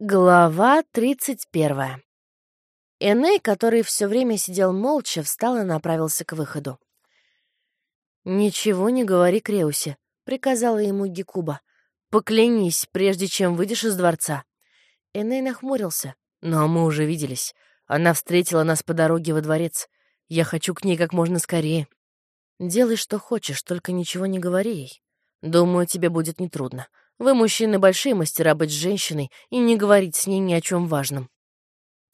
Глава тридцать первая. Эней, который все время сидел молча, встал и направился к выходу. «Ничего не говори Креусе», — приказала ему Гекуба. «Поклянись, прежде чем выйдешь из дворца». Эней нахмурился. «Но мы уже виделись. Она встретила нас по дороге во дворец. Я хочу к ней как можно скорее». «Делай, что хочешь, только ничего не говори ей. Думаю, тебе будет нетрудно. Вы, мужчины, большие мастера быть с женщиной и не говорить с ней ни о чем важном.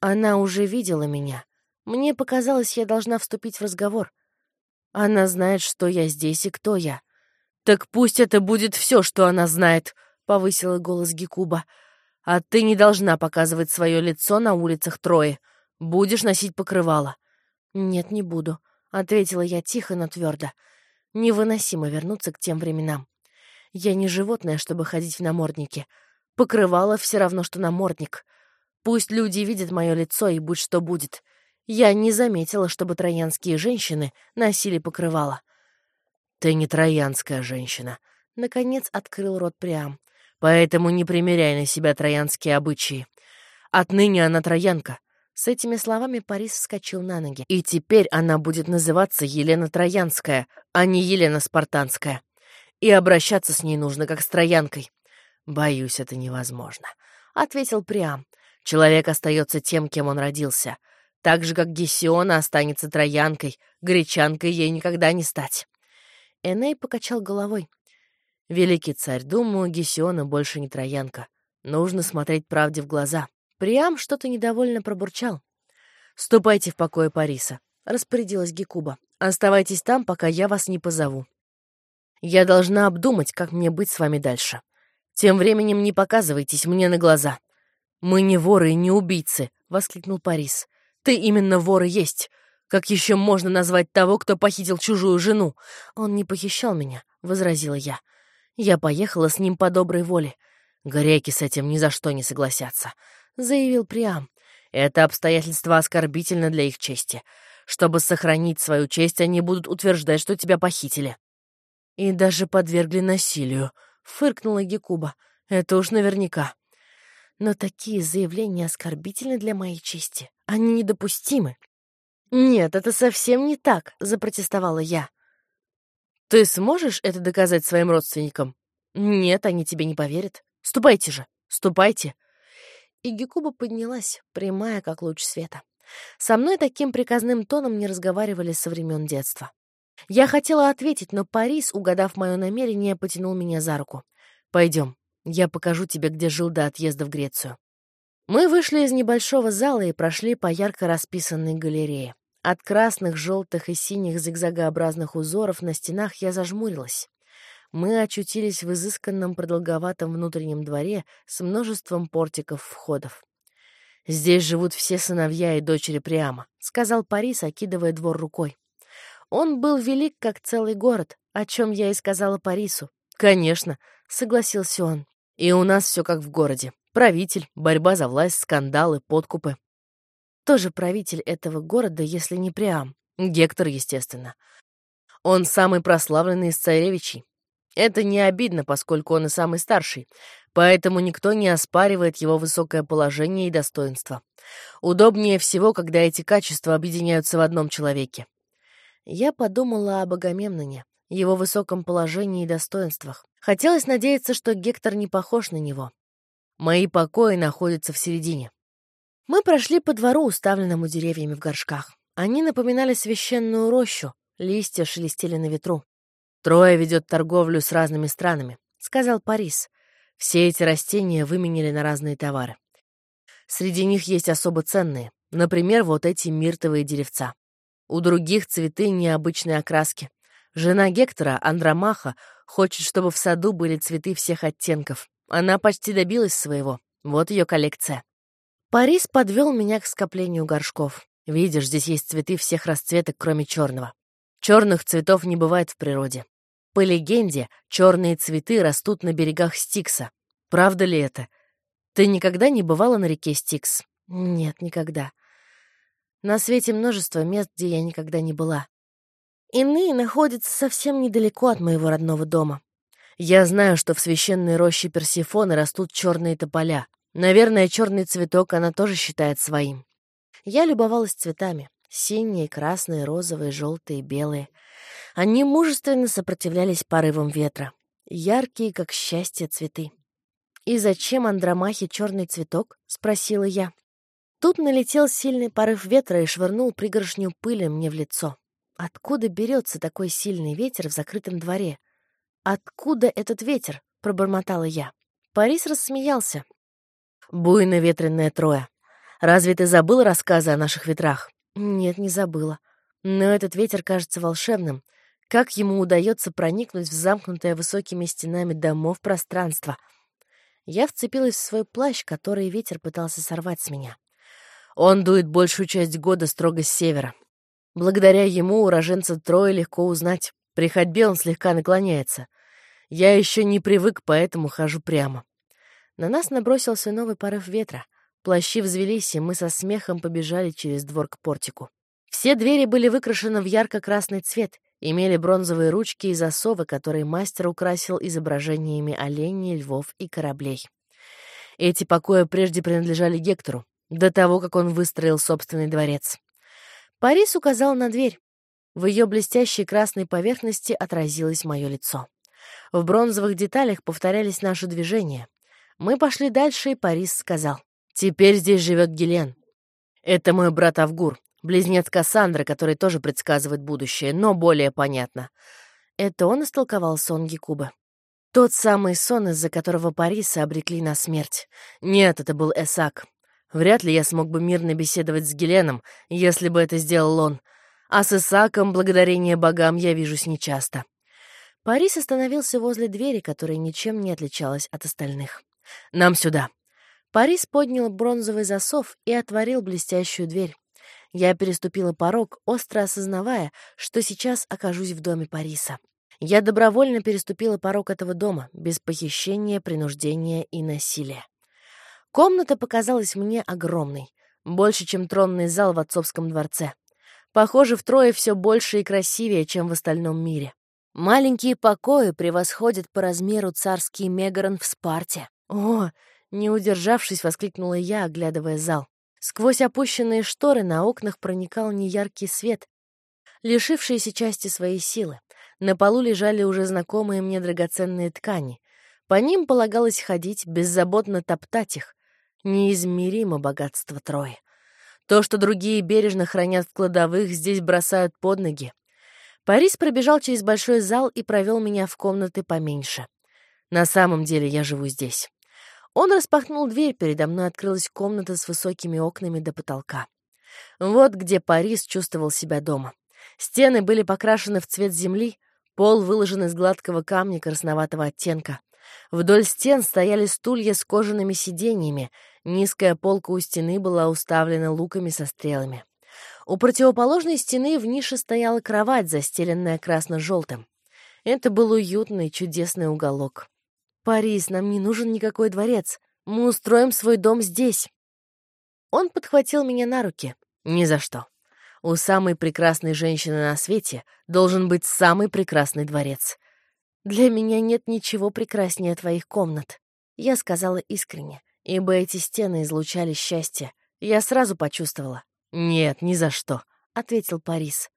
Она уже видела меня. Мне показалось, я должна вступить в разговор. Она знает, что я здесь и кто я. «Так пусть это будет все, что она знает», — повысила голос Гекуба. «А ты не должна показывать свое лицо на улицах Трои. Будешь носить покрывало». «Нет, не буду», — ответила я тихо, но твердо. «Невыносимо вернуться к тем временам. Я не животное, чтобы ходить в наморднике. Покрывало все равно, что намордник. Пусть люди видят мое лицо, и будь что будет. Я не заметила, чтобы троянские женщины носили покрывало. «Ты не троянская женщина», — наконец открыл рот Приам. «Поэтому не примеряй на себя троянские обычаи. Отныне она троянка». С этими словами Парис вскочил на ноги. «И теперь она будет называться Елена Троянская, а не Елена Спартанская и обращаться с ней нужно, как с троянкой. Боюсь, это невозможно, — ответил Приам. Человек остается тем, кем он родился. Так же, как Гесиона останется троянкой, гречанкой ей никогда не стать. Эней покачал головой. «Великий царь, думаю, Гесиона больше не троянка. Нужно смотреть правде в глаза». Приам что-то недовольно пробурчал. «Ступайте в покое Париса», — распорядилась Гекуба. «Оставайтесь там, пока я вас не позову». Я должна обдумать, как мне быть с вами дальше. Тем временем не показывайтесь мне на глаза. Мы не воры и не убийцы, — воскликнул Парис. Ты именно вор и есть. Как еще можно назвать того, кто похитил чужую жену? Он не похищал меня, — возразила я. Я поехала с ним по доброй воле. Греки с этим ни за что не согласятся, — заявил Приам. Это обстоятельство оскорбительно для их чести. Чтобы сохранить свою честь, они будут утверждать, что тебя похитили. И даже подвергли насилию, — фыркнула Гекуба. Это уж наверняка. Но такие заявления оскорбительны для моей чести. Они недопустимы. «Нет, это совсем не так», — запротестовала я. «Ты сможешь это доказать своим родственникам?» «Нет, они тебе не поверят. Ступайте же, ступайте». И Гекуба поднялась, прямая, как луч света. Со мной таким приказным тоном не разговаривали со времен детства. Я хотела ответить, но Парис, угадав мое намерение, потянул меня за руку. «Пойдем, я покажу тебе, где жил до отъезда в Грецию». Мы вышли из небольшого зала и прошли по ярко расписанной галерее. От красных, желтых и синих зигзагообразных узоров на стенах я зажмурилась. Мы очутились в изысканном продолговатом внутреннем дворе с множеством портиков-входов. «Здесь живут все сыновья и дочери Приама», — сказал Парис, окидывая двор рукой. Он был велик, как целый город, о чем я и сказала Парису. «Конечно», — согласился он. «И у нас все как в городе. Правитель, борьба за власть, скандалы, подкупы». Тоже правитель этого города, если не Приам. Гектор, естественно. Он самый прославленный из царевичей. Это не обидно, поскольку он и самый старший, поэтому никто не оспаривает его высокое положение и достоинство. Удобнее всего, когда эти качества объединяются в одном человеке. Я подумала об Агамемноне, его высоком положении и достоинствах. Хотелось надеяться, что Гектор не похож на него. Мои покои находятся в середине. Мы прошли по двору, уставленному деревьями в горшках. Они напоминали священную рощу, листья шелестели на ветру. «Трое ведет торговлю с разными странами», — сказал Парис. «Все эти растения выменили на разные товары. Среди них есть особо ценные, например, вот эти миртовые деревца. У других цветы необычной окраски. Жена Гектора, Андромаха, хочет, чтобы в саду были цветы всех оттенков. Она почти добилась своего. Вот ее коллекция. Парис подвел меня к скоплению горшков. Видишь, здесь есть цветы всех расцветок, кроме черного. Черных цветов не бывает в природе. По легенде, черные цветы растут на берегах Стикса. Правда ли это? Ты никогда не бывала на реке Стикс? Нет, никогда. На свете множество мест, где я никогда не была. Иные находятся совсем недалеко от моего родного дома. Я знаю, что в священной роще Персифоны растут черные тополя. Наверное, черный цветок она тоже считает своим. Я любовалась цветами. Синие, красные, розовые, желтые, белые. Они мужественно сопротивлялись порывам ветра. Яркие, как счастье, цветы. «И зачем Андромахе черный цветок?» — спросила я. Тут налетел сильный порыв ветра и швырнул пригоршню пыли мне в лицо. Откуда берется такой сильный ветер в закрытом дворе? Откуда этот ветер? пробормотала я. Парис рассмеялся. Буйно-ветреная троя. Разве ты забыл рассказы о наших ветрах? Нет, не забыла. Но этот ветер кажется волшебным. Как ему удается проникнуть в замкнутое высокими стенами домов пространство? Я вцепилась в свой плащ, который ветер пытался сорвать с меня. Он дует большую часть года строго с севера. Благодаря ему уроженца Троя легко узнать. При ходьбе он слегка наклоняется. Я еще не привык, поэтому хожу прямо. На нас набросился новый порыв ветра. Плащи взвелись, и мы со смехом побежали через двор к портику. Все двери были выкрашены в ярко-красный цвет, имели бронзовые ручки и засовы, которые мастер украсил изображениями оленей, львов и кораблей. Эти покои прежде принадлежали Гектору, до того, как он выстроил собственный дворец. Парис указал на дверь. В ее блестящей красной поверхности отразилось мое лицо. В бронзовых деталях повторялись наши движения. Мы пошли дальше, и Парис сказал. «Теперь здесь живет Гелен. Это мой брат Авгур, близнец Кассандра, который тоже предсказывает будущее, но более понятно». Это он истолковал сон Гекубы. Тот самый сон, из-за которого Париса обрекли на смерть. Нет, это был Эсак. Вряд ли я смог бы мирно беседовать с Геленом, если бы это сделал он. А с Исаком, благодарение богам, я вижусь нечасто. Парис остановился возле двери, которая ничем не отличалась от остальных. «Нам сюда». Парис поднял бронзовый засов и отворил блестящую дверь. Я переступила порог, остро осознавая, что сейчас окажусь в доме Париса. Я добровольно переступила порог этого дома, без похищения, принуждения и насилия. Комната показалась мне огромной, больше, чем тронный зал в отцовском дворце. Похоже, втрое все больше и красивее, чем в остальном мире. Маленькие покои превосходят по размеру царский Мегарон в Спарте. О, не удержавшись, воскликнула я, оглядывая зал. Сквозь опущенные шторы на окнах проникал неяркий свет, лишившийся части своей силы. На полу лежали уже знакомые мне драгоценные ткани. По ним полагалось ходить, беззаботно топтать их, Неизмеримо богатство Трои. То, что другие бережно хранят в кладовых, здесь бросают под ноги. Парис пробежал через большой зал и провел меня в комнаты поменьше. На самом деле я живу здесь. Он распахнул дверь, передо мной открылась комната с высокими окнами до потолка. Вот где Парис чувствовал себя дома. Стены были покрашены в цвет земли, пол выложен из гладкого камня красноватого оттенка. Вдоль стен стояли стулья с кожаными сиденьями, низкая полка у стены была уставлена луками со стрелами. У противоположной стены в нише стояла кровать, застеленная красно-желтым. Это был уютный, чудесный уголок. «Парис, нам не нужен никакой дворец. Мы устроим свой дом здесь». Он подхватил меня на руки. «Ни за что. У самой прекрасной женщины на свете должен быть самый прекрасный дворец. «Для меня нет ничего прекраснее твоих комнат», — я сказала искренне, ибо эти стены излучали счастье. Я сразу почувствовала. «Нет, ни за что», — ответил Парис.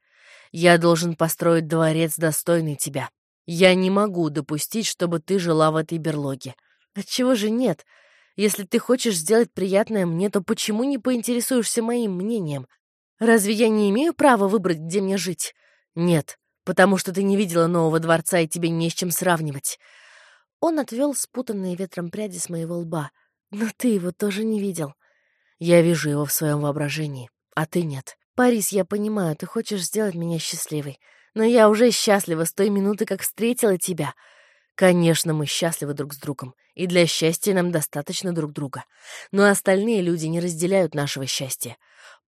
«Я должен построить дворец, достойный тебя. Я не могу допустить, чтобы ты жила в этой берлоге. Отчего же нет? Если ты хочешь сделать приятное мне, то почему не поинтересуешься моим мнением? Разве я не имею права выбрать, где мне жить? Нет, потому что ты не видела нового дворца, и тебе не с чем сравнивать. Он отвел спутанные ветром пряди с моего лба. Но ты его тоже не видел. Я вижу его в своем воображении, а ты нет. Парис, я понимаю, ты хочешь сделать меня счастливой. Но я уже счастлива с той минуты, как встретила тебя. Конечно, мы счастливы друг с другом, и для счастья нам достаточно друг друга. Но остальные люди не разделяют нашего счастья.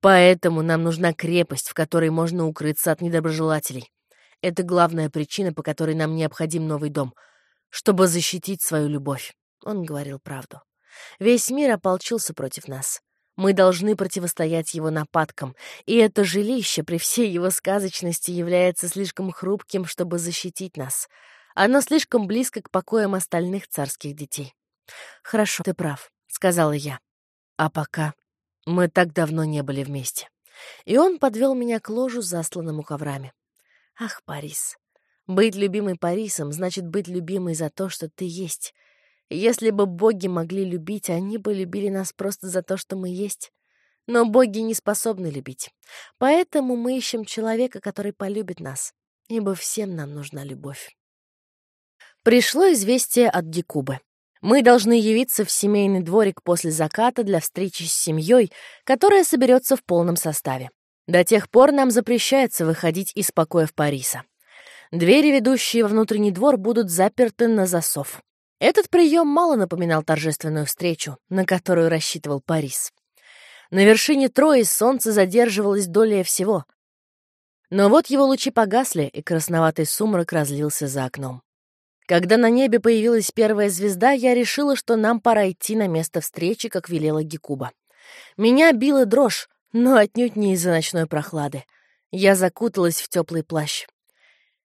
Поэтому нам нужна крепость, в которой можно укрыться от недоброжелателей. Это главная причина, по которой нам необходим новый дом, чтобы защитить свою любовь. Он говорил правду. Весь мир ополчился против нас. Мы должны противостоять его нападкам, и это жилище при всей его сказочности является слишком хрупким, чтобы защитить нас. Оно слишком близко к покоям остальных царских детей. «Хорошо, ты прав», — сказала я. «А пока мы так давно не были вместе». И он подвел меня к ложу, засланному коврами. «Ах, Парис! Быть любимой Парисом значит быть любимой за то, что ты есть. Если бы боги могли любить, они бы любили нас просто за то, что мы есть. Но боги не способны любить. Поэтому мы ищем человека, который полюбит нас, ибо всем нам нужна любовь. Пришло известие от Гекубы. Мы должны явиться в семейный дворик после заката для встречи с семьей, которая соберется в полном составе. До тех пор нам запрещается выходить из покоев Париса. Двери, ведущие во внутренний двор, будут заперты на засов. Этот прием мало напоминал торжественную встречу, на которую рассчитывал Парис. На вершине Трои солнце задерживалось долее всего. Но вот его лучи погасли, и красноватый сумрак разлился за окном. Когда на небе появилась первая звезда, я решила, что нам пора идти на место встречи, как велела Гекуба. Меня била дрожь, но отнюдь не из-за ночной прохлады. Я закуталась в теплый плащ.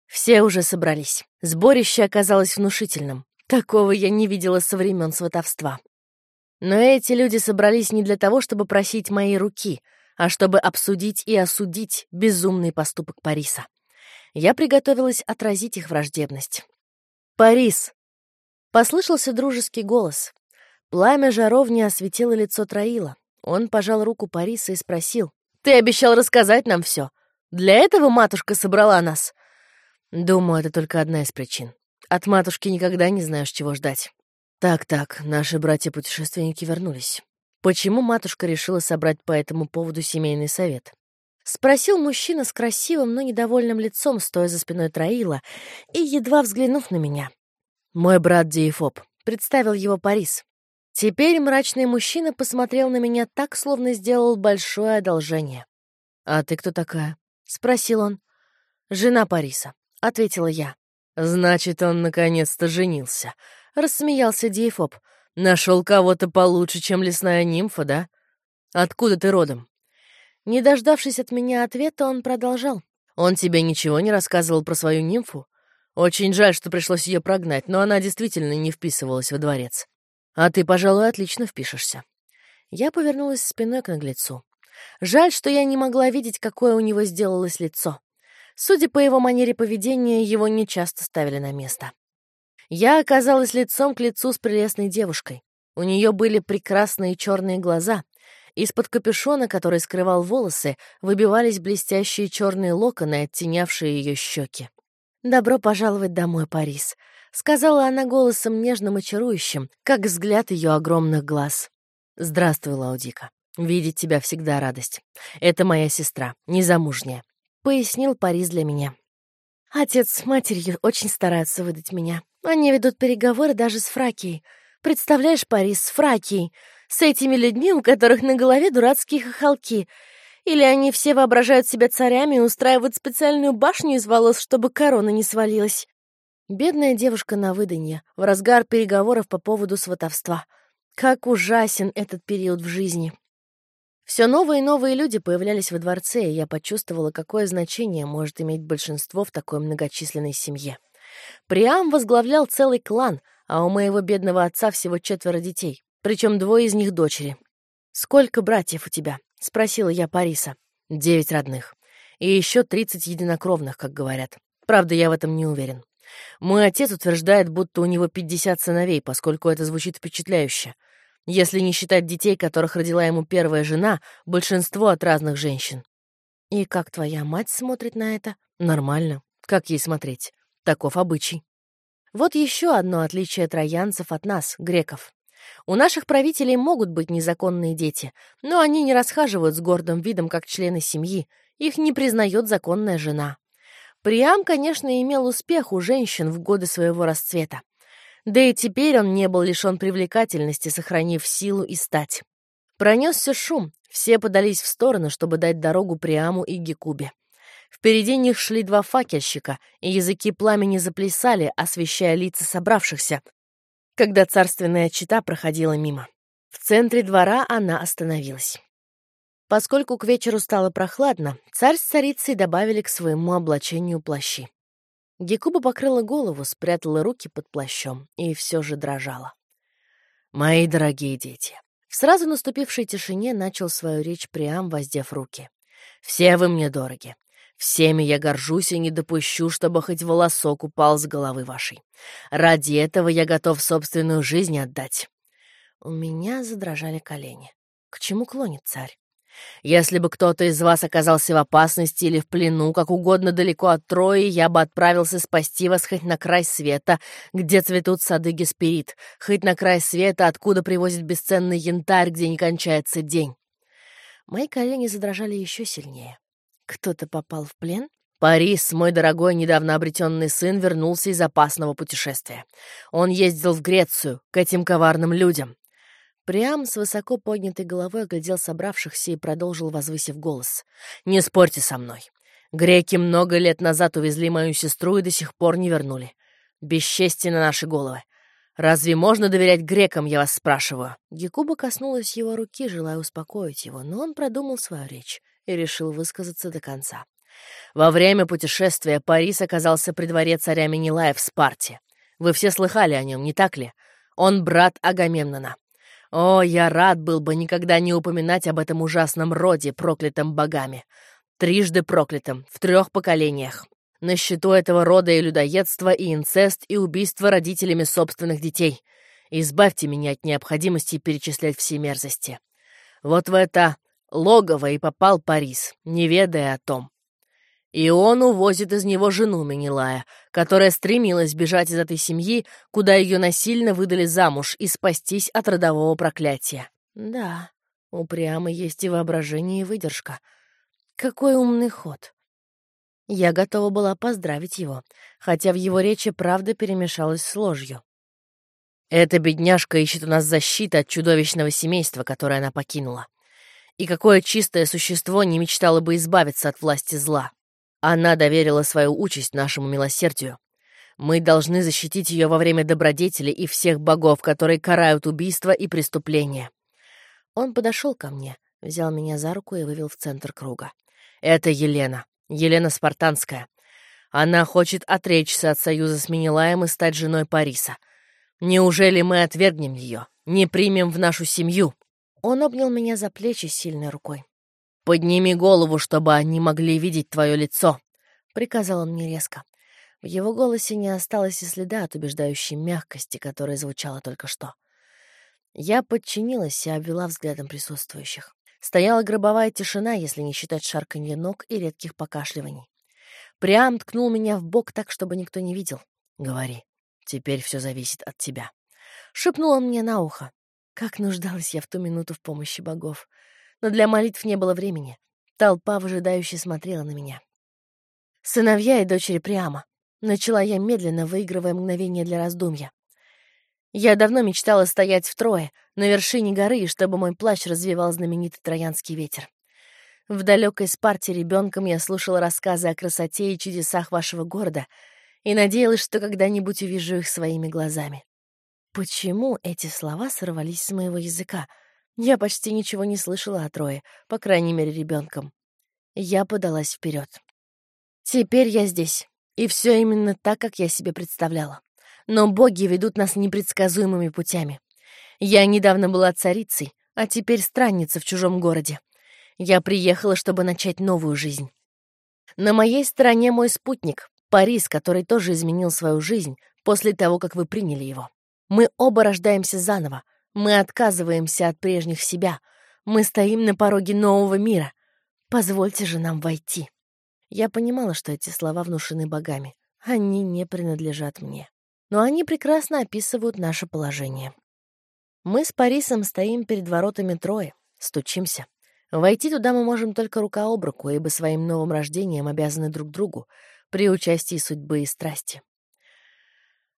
Все уже собрались. Сборище оказалось внушительным. Такого я не видела со времен сватовства. Но эти люди собрались не для того, чтобы просить моей руки, а чтобы обсудить и осудить безумный поступок Париса. Я приготовилась отразить их враждебность. «Парис!» Послышался дружеский голос. Пламя жаровни осветило лицо Троила. Он пожал руку Париса и спросил. «Ты обещал рассказать нам все. Для этого матушка собрала нас?» «Думаю, это только одна из причин. От матушки никогда не знаешь, чего ждать». «Так-так, наши братья-путешественники вернулись. Почему матушка решила собрать по этому поводу семейный совет?» Спросил мужчина с красивым, но недовольным лицом, стоя за спиной Троила, и едва взглянув на меня. «Мой брат Диефоб», — представил его Парис. Теперь мрачный мужчина посмотрел на меня так, словно сделал большое одолжение. «А ты кто такая?» — спросил он. «Жена Париса», — ответила я. «Значит, он наконец-то женился», — рассмеялся Диефоб. «Нашел кого-то получше, чем лесная нимфа, да? Откуда ты родом?» Не дождавшись от меня ответа, он продолжал. «Он тебе ничего не рассказывал про свою нимфу? Очень жаль, что пришлось ее прогнать, но она действительно не вписывалась во дворец. А ты, пожалуй, отлично впишешься». Я повернулась спиной к наглецу. Жаль, что я не могла видеть, какое у него сделалось лицо. Судя по его манере поведения, его нечасто ставили на место. Я оказалась лицом к лицу с прелестной девушкой. У нее были прекрасные черные глаза, из-под капюшона, который скрывал волосы, выбивались блестящие черные локоны, оттенявшие ее щеки. «Добро пожаловать домой, Парис», — сказала она голосом нежным и чарующим, как взгляд ее огромных глаз. «Здравствуй, Лаудика. Видеть тебя всегда радость. Это моя сестра, незамужняя», — пояснил Парис для меня. Отец с матерью очень стараются выдать меня. Они ведут переговоры даже с Фракией. Представляешь, Парис, с Фракией. С этими людьми, у которых на голове дурацкие хохолки. Или они все воображают себя царями и устраивают специальную башню из волос, чтобы корона не свалилась. Бедная девушка на выданье, в разгар переговоров по поводу сватовства. Как ужасен этот период в жизни. Все новые и новые люди появлялись во дворце, и я почувствовала, какое значение может иметь большинство в такой многочисленной семье. Приам возглавлял целый клан, а у моего бедного отца всего четверо детей. Причем двое из них дочери. «Сколько братьев у тебя?» — спросила я Париса. «Девять родных. И еще тридцать единокровных, как говорят. Правда, я в этом не уверен. Мой отец утверждает, будто у него пятьдесят сыновей, поскольку это звучит впечатляюще. Если не считать детей, которых родила ему первая жена, большинство от разных женщин. И как твоя мать смотрит на это? Нормально. Как ей смотреть? Таков обычай. Вот еще одно отличие троянцев от нас, греков. У наших правителей могут быть незаконные дети, но они не расхаживают с гордым видом, как члены семьи, их не признает законная жена. Приам, конечно, имел успех у женщин в годы своего расцвета. Да и теперь он не был лишен привлекательности, сохранив силу и стать. Пронесся шум, все подались в сторону, чтобы дать дорогу Приаму и Гекубе. Впереди них шли два факельщика, и языки пламени заплясали, освещая лица собравшихся, когда царственная чита проходила мимо. В центре двора она остановилась. Поскольку к вечеру стало прохладно, царь с царицей добавили к своему облачению плащи. Гекуба покрыла голову, спрятала руки под плащом и все же дрожала. Мои дорогие дети. В сразу наступившей тишине начал свою речь Приам, воздев руки. Все вы мне дороги. Всеми я горжусь и не допущу, чтобы хоть волосок упал с головы вашей. Ради этого я готов собственную жизнь отдать. У меня задрожали колени. К чему клонит царь? Если бы кто-то из вас оказался в опасности или в плену, как угодно далеко от Трои, я бы отправился спасти вас хоть на край света, где цветут сады Гесперид, хоть на край света, откуда привозят бесценный янтарь, где не кончается день. Мои колени задрожали еще сильнее. Кто-то попал в плен? Парис, мой дорогой недавно обретенный сын, вернулся из опасного путешествия. Он ездил в Грецию, к этим коварным людям. Приам с высоко поднятой головой оглядел собравшихся и продолжил, возвысив голос. «Не спорьте со мной. Греки много лет назад увезли мою сестру и до сих пор не вернули. Бесчестие на наши головы. Разве можно доверять грекам, я вас спрашиваю?» Гекуба коснулась его руки, желая успокоить его, но он продумал свою речь и решил высказаться до конца. Во время путешествия Парис оказался при дворе царя Менелая в Спарте. Вы все слыхали о нем, не так ли? Он брат Агамемнона. О, я рад был бы никогда не упоминать об этом ужасном роде, проклятом богами. Трижды проклятым, в трех поколениях. На счету этого рода и людоедство, и инцест, и убийство родителями собственных детей. Избавьте меня от необходимости перечислять все мерзости. Вот в это логово и попал Парис, не ведая о том. И он увозит из него жену Менелая, которая стремилась бежать из этой семьи, куда ее насильно выдали замуж, и спастись от родового проклятия. Да, упрямо есть и воображение, и выдержка. Какой умный ход. Я готова была поздравить его, хотя в его речи правда перемешалась с ложью. Эта бедняжка ищет у нас защиты от чудовищного семейства, которое она покинула. И какое чистое существо не мечтало бы избавиться от власти зла. Она доверила свою участь нашему милосердию. Мы должны защитить ее во время добродетели и всех богов, которые карают убийства и преступления. Он подошел ко мне, взял меня за руку и вывел в центр круга. Это Елена, Елена Спартанская. Она хочет отречься от союза с Менелаем и стать женой Париса. Неужели мы отвергнем ее, не примем в нашу семью? Он обнял меня за плечи сильной рукой. «Подними голову, чтобы они могли видеть твое лицо», — приказал он мне резко. В его голосе не осталось и следа от убеждающей мягкости, которая звучала только что. Я подчинилась и обвела взглядом присутствующих. Стояла гробовая тишина, если не считать шарканье ног и редких покашливаний. Прям ткнул меня в бок так, чтобы никто не видел. «Говори, теперь все зависит от тебя». Шепнул он мне на ухо. Как нуждалась я в ту минуту в помощи богов но для молитв не было времени. Толпа выжидающе смотрела на меня. «Сыновья и дочери Приама», — начала я медленно, выигрывая мгновение для раздумья. Я давно мечтала стоять втрое, на вершине горы, чтобы мой плащ развивал знаменитый троянский ветер. В далекой Спарте ребенком я слушала рассказы о красоте и чудесах вашего города и надеялась, что когда-нибудь увижу их своими глазами. Почему эти слова сорвались с моего языка? Я почти ничего не слышала о Трое, по крайней мере, ребенком. Я подалась вперед. Теперь я здесь, и все именно так, как я себе представляла. Но боги ведут нас непредсказуемыми путями. Я недавно была царицей, а теперь странница в чужом городе. Я приехала, чтобы начать новую жизнь. На моей стороне мой спутник, Парис, который тоже изменил свою жизнь после того, как вы приняли его. Мы оба рождаемся заново, мы отказываемся от прежних себя. Мы стоим на пороге нового мира. Позвольте же нам войти. Я понимала, что эти слова внушены богами. Они не принадлежат мне. Но они прекрасно описывают наше положение. Мы с Парисом стоим перед воротами Трои, стучимся. Войти туда мы можем только рука об руку, ибо своим новым рождением обязаны друг другу при участии судьбы и страсти.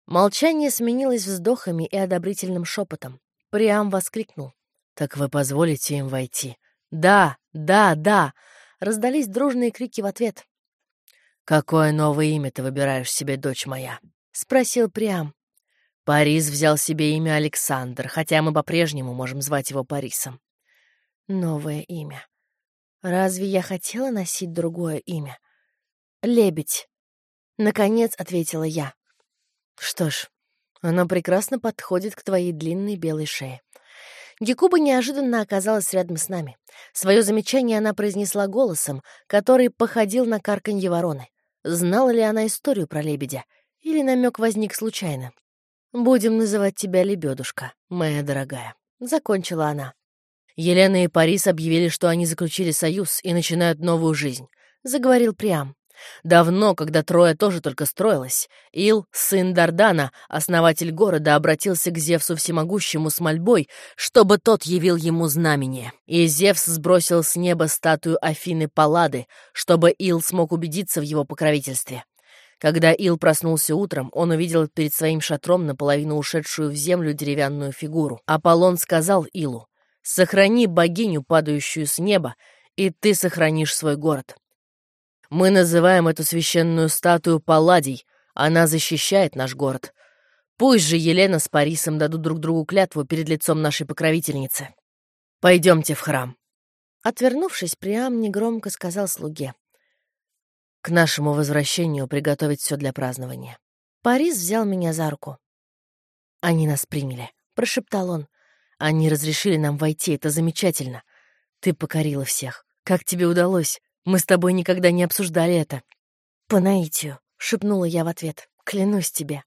Молчание сменилось вздохами и одобрительным шепотом. Приам воскликнул. «Так вы позволите им войти?» «Да, да, да!» Раздались дружные крики в ответ. «Какое новое имя ты выбираешь себе, дочь моя?» — спросил Приам. Парис взял себе имя Александр, хотя мы по-прежнему можем звать его Парисом. Новое имя. Разве я хотела носить другое имя? Лебедь. Наконец ответила я. Что ж, Оно прекрасно подходит к твоей длинной белой шее. Гекуба неожиданно оказалась рядом с нами. Свое замечание она произнесла голосом, который походил на карканье вороны. Знала ли она историю про лебедя? Или намек возник случайно? «Будем называть тебя Лебедушка, моя дорогая», — закончила она. Елена и Парис объявили, что они заключили союз и начинают новую жизнь, — заговорил Приам. Давно, когда Троя тоже только строилась, Ил, сын Дардана, основатель города, обратился к Зевсу Всемогущему с мольбой, чтобы тот явил ему знамение. И Зевс сбросил с неба статую Афины Паллады, чтобы Ил смог убедиться в его покровительстве. Когда Ил проснулся утром, он увидел перед своим шатром наполовину ушедшую в землю деревянную фигуру. Аполлон сказал Илу, «Сохрани богиню, падающую с неба, и ты сохранишь свой город». Мы называем эту священную статую Палладий. Она защищает наш город. Пусть же Елена с Парисом дадут друг другу клятву перед лицом нашей покровительницы. Пойдемте в храм». Отвернувшись, Приам негромко сказал слуге. «К нашему возвращению приготовить все для празднования». Парис взял меня за руку. «Они нас приняли», — прошептал он. «Они разрешили нам войти, это замечательно. Ты покорила всех. Как тебе удалось? Мы с тобой никогда не обсуждали это». «По наитию», — шепнула я в ответ. «Клянусь тебе».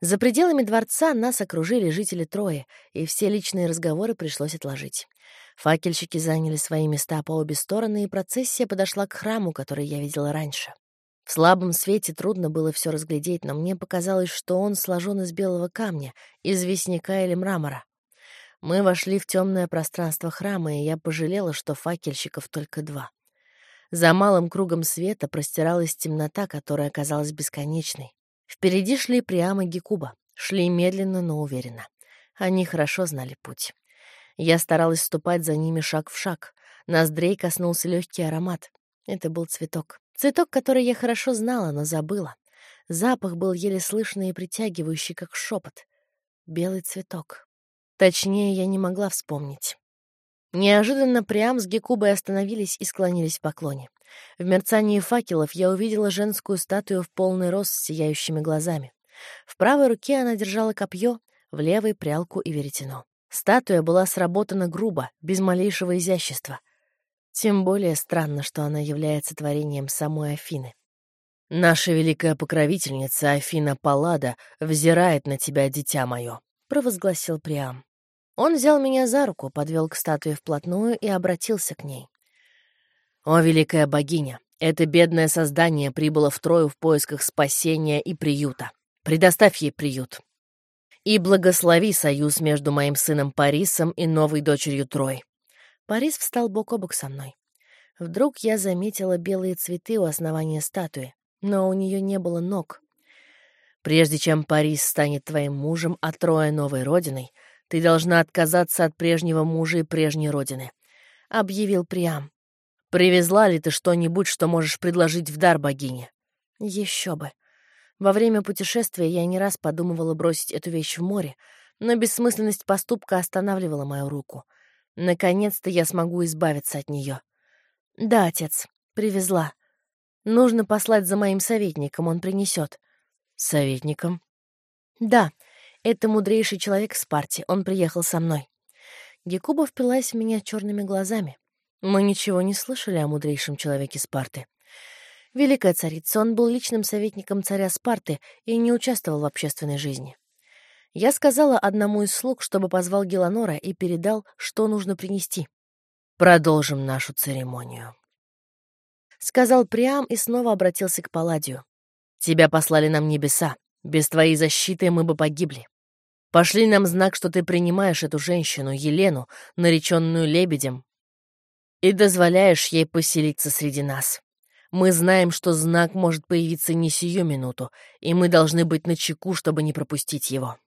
За пределами дворца нас окружили жители Трои, и все личные разговоры пришлось отложить. Факельщики заняли свои места по обе стороны, и процессия подошла к храму, который я видела раньше. В слабом свете трудно было все разглядеть, но мне показалось, что он сложен из белого камня, известняка или мрамора. Мы вошли в темное пространство храма, и я пожалела, что факельщиков только два. За малым кругом света простиралась темнота, которая казалась бесконечной. Впереди шли прямо Гекуба, шли медленно, но уверенно. Они хорошо знали путь. Я старалась ступать за ними шаг в шаг. Ноздрей коснулся легкий аромат. Это был цветок. Цветок, который я хорошо знала, но забыла. Запах был еле слышный и притягивающий, как шепот. Белый цветок. Точнее, я не могла вспомнить. Неожиданно Приам с Гекубой остановились и склонились в поклоне. В мерцании факелов я увидела женскую статую в полный рост с сияющими глазами. В правой руке она держала копье, в левой — прялку и веретено. Статуя была сработана грубо, без малейшего изящества. Тем более странно, что она является творением самой Афины. «Наша великая покровительница Афина Паллада взирает на тебя, дитя мое», — провозгласил Приам. Он взял меня за руку, подвел к статуе вплотную и обратился к ней. «О, великая богиня, это бедное создание прибыло в Трою в поисках спасения и приюта. Предоставь ей приют. И благослови союз между моим сыном Парисом и новой дочерью Трой». Парис встал бок о бок со мной. Вдруг я заметила белые цветы у основания статуи, но у нее не было ног. «Прежде чем Парис станет твоим мужем, а Троя новой родиной, ты должна отказаться от прежнего мужа и прежней родины», — объявил Приам. «Привезла ли ты что-нибудь, что можешь предложить в дар богине?» Еще бы. Во время путешествия я не раз подумывала бросить эту вещь в море, но бессмысленность поступка останавливала мою руку. Наконец-то я смогу избавиться от нее. «Да, отец, привезла. Нужно послать за моим советником, он принесет». «Советником?» «Да, это мудрейший человек в Спарте, он приехал со мной. Гекуба впилась в меня черными глазами. Мы ничего не слышали о мудрейшем человеке Спарты. Великая царица, он был личным советником царя Спарты и не участвовал в общественной жизни. Я сказала одному из слуг, чтобы позвал Геланора и передал, что нужно принести. «Продолжим нашу церемонию», — сказал Приам и снова обратился к Палладию. «Тебя послали нам небеса. Без твоей защиты мы бы погибли. Пошли нам знак, что ты принимаешь эту женщину, Елену, нареченную лебедем, и дозволяешь ей поселиться среди нас. Мы знаем, что знак может появиться не сию минуту, и мы должны быть начеку, чтобы не пропустить его.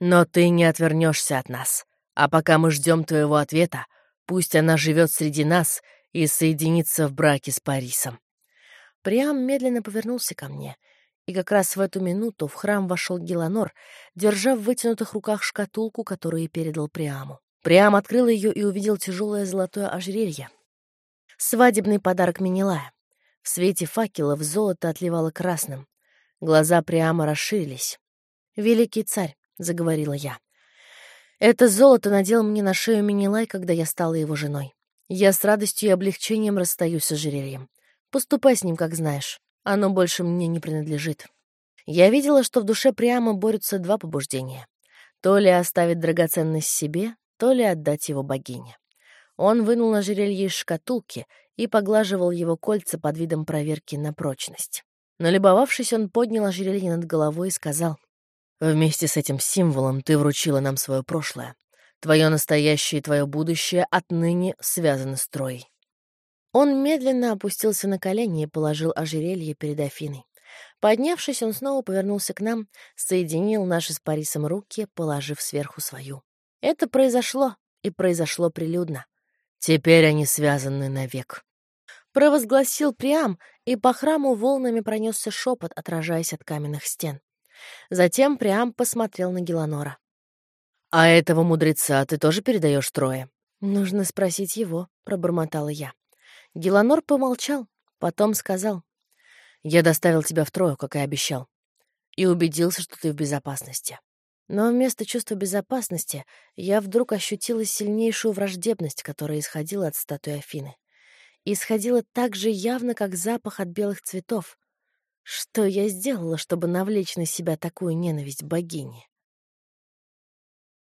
Но ты не отвернешься от нас, а пока мы ждем твоего ответа, пусть она живет среди нас и соединится в браке с Парисом. Приам медленно повернулся ко мне — и как раз в эту минуту в храм вошел Геланор, держа в вытянутых руках шкатулку, которую передал Приаму. Приам открыл ее и увидел тяжелое золотое ожерелье. Свадебный подарок Минилая. В свете факелов золото отливало красным. Глаза Приама расширились. «Великий царь», — заговорила я. «Это золото надел мне на шею Минилай, когда я стала его женой. Я с радостью и облегчением расстаюсь с ожерельем. Поступай с ним, как знаешь. Оно больше мне не принадлежит». Я видела, что в душе прямо борются два побуждения. То ли оставить драгоценность себе, то ли отдать его богине. Он вынул ожерелье из шкатулки и поглаживал его кольца под видом проверки на прочность. Налюбовавшись, он поднял ожерелье над головой и сказал, «Вместе с этим символом ты вручила нам свое прошлое. Твое настоящее и твое будущее отныне связаны с Троей». Он медленно опустился на колени и положил ожерелье перед Афиной. Поднявшись, он снова повернулся к нам, соединил наши с Парисом руки, положив сверху свою. Это произошло, и произошло прилюдно. Теперь они связаны навек. Провозгласил Приам, и по храму волнами пронесся шепот, отражаясь от каменных стен. Затем Приам посмотрел на Геланора. «А этого мудреца ты тоже передаешь трое?» «Нужно спросить его», — пробормотала я. Геланор помолчал, потом сказал. «Я доставил тебя в Трою, как и обещал, и убедился, что ты в безопасности. Но вместо чувства безопасности я вдруг ощутила сильнейшую враждебность, которая исходила от статуи Афины. Исходила так же явно, как запах от белых цветов. Что я сделала, чтобы навлечь на себя такую ненависть богини?